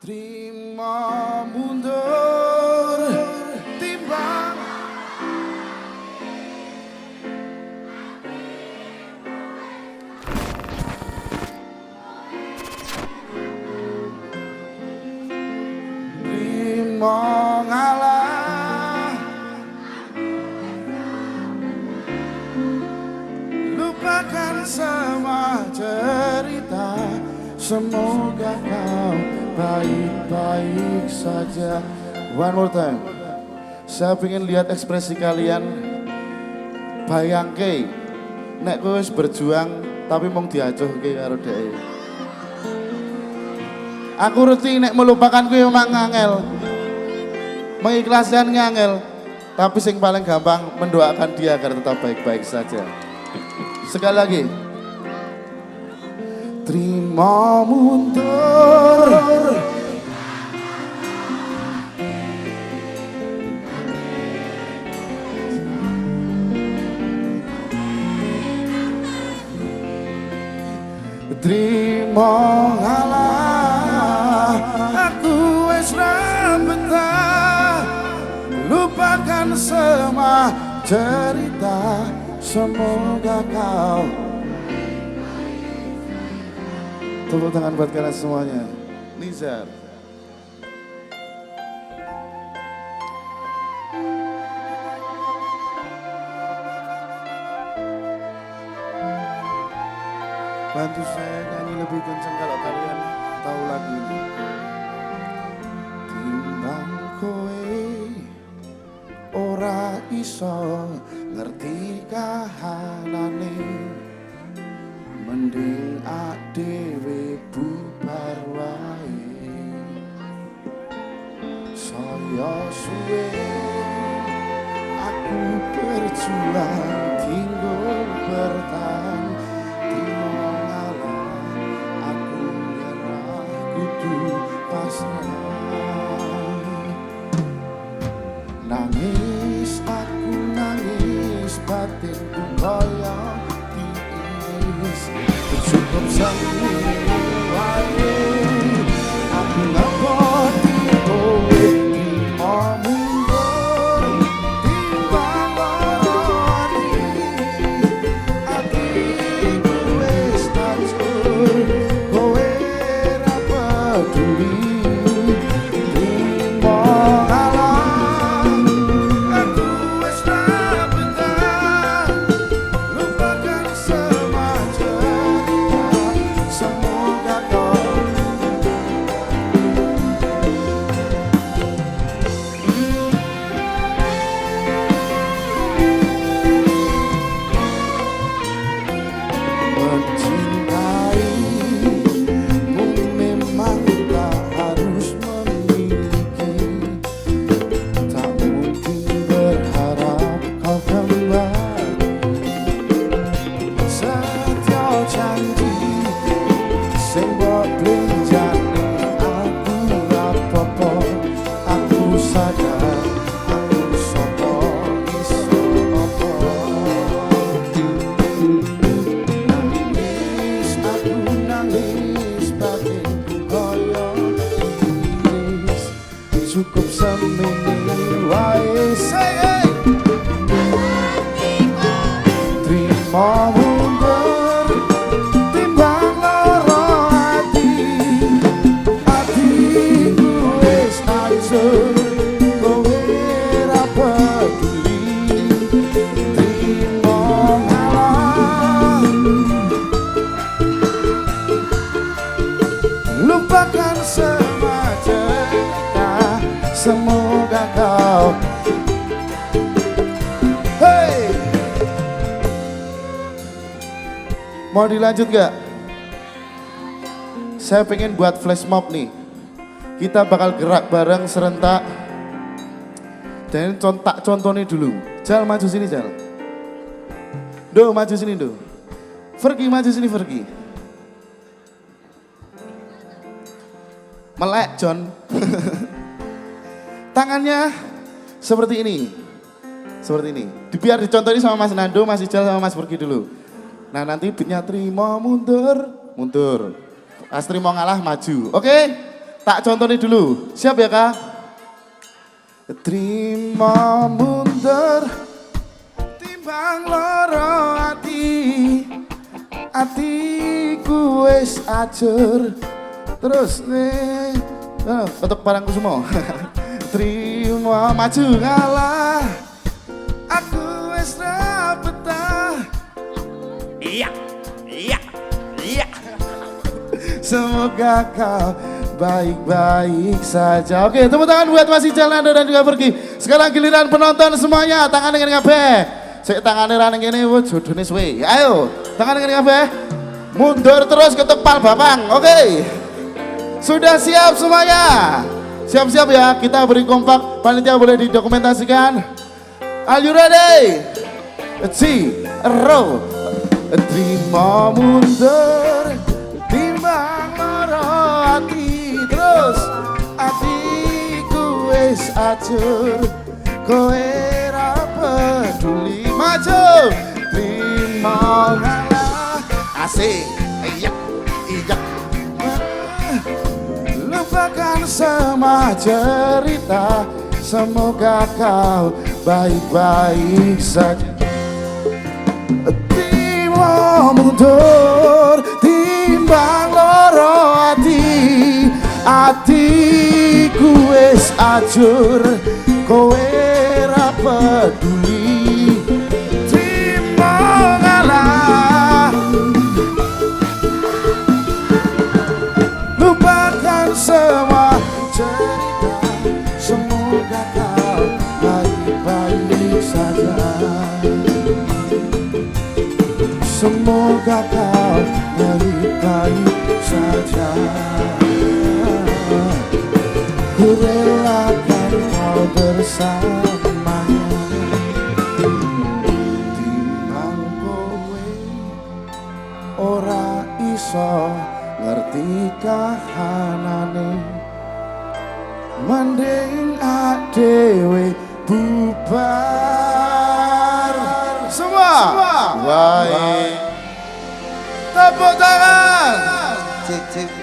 Terima mundur timbang Terima ngalah Lupakan semua cerita. Semoga kau baik-baik saja. One more time. Saya ingin lihat ekspresi kalian. Bayangke Nek kowe berjuang Tapi mau diacuhke karo dhek. Aku ngerti nek melupakan kuwi memang ngangel. Mengikhlaskan ngangel. Tapi sing paling gampang mendoakan dia agar tetap baik-baik saja. Sekali lagi Terima mundur Terima ngalah Aku wis betah. Lupakan semua cerita Semoga kau Tepuk tangan buat kalian semuanya. Nizar. Bantu saya nyanyi lebih kencang kalau kalian tahu lagu ini. Timbang kowe ora iso ngerti kahanane mending adewe bubar wae. Saya suwe aku berjuang tinggo bertahan. Terima ngalah aku nyerah kudu pasrah. Nangis aku nangis batinku things that you have. Lupakan semua cerita. Semoga kau Hey! Mau dilanjut gak? Saya pengen buat flash mob nih. Kita bakal gerak bareng serentak. Dan contak contoh nih dulu. Jal maju sini Jal. Do maju sini Do Fergi maju sini Fergi Melek John. Tangannya seperti ini. Seperti ini. Biar dicontohin sama Mas Nando, Mas Ijal sama Mas Pergi dulu. Nah nanti beatnya terima mundur, mundur. Pas terima ngalah maju. Oke? Tak contohnya dulu. Siap ya kak? Terima mundur timbang loro ati atiku wis ajur terus nih oh, untuk barangku semua terima maju ngalah aku wis ra betah Iya, iya, iya. Semoga kau baik-baik saja. Oke, tepuk tangan buat Mas Ijal Nando dan juga pergi. Sekarang giliran penonton semuanya, tangan dengan kabeh. Sik tangane ra ning kene jodone suwe. Ayo, tangan dengan kabeh. Mundur terus ke tepal Bapang. Oke. Sudah siap semuanya? Siap-siap ya, kita beri kompak. Panitia boleh didokumentasikan. Are you ready? Zero. Terima mundur timbang loro ati terus atiku wis ajur kowe ra peduli maju terima ngalah asik semua cerita semoga kau baik-baik saja. Timo mundur timbang loro ati atiku wis ajur kowe peduli Semoga kau baik-baik saja. Ku relakan kau bersamanya Timbang kowe ora iso ngerti kahanane. Mending adewe bubar Baik Tepuk tangan Cik, cik.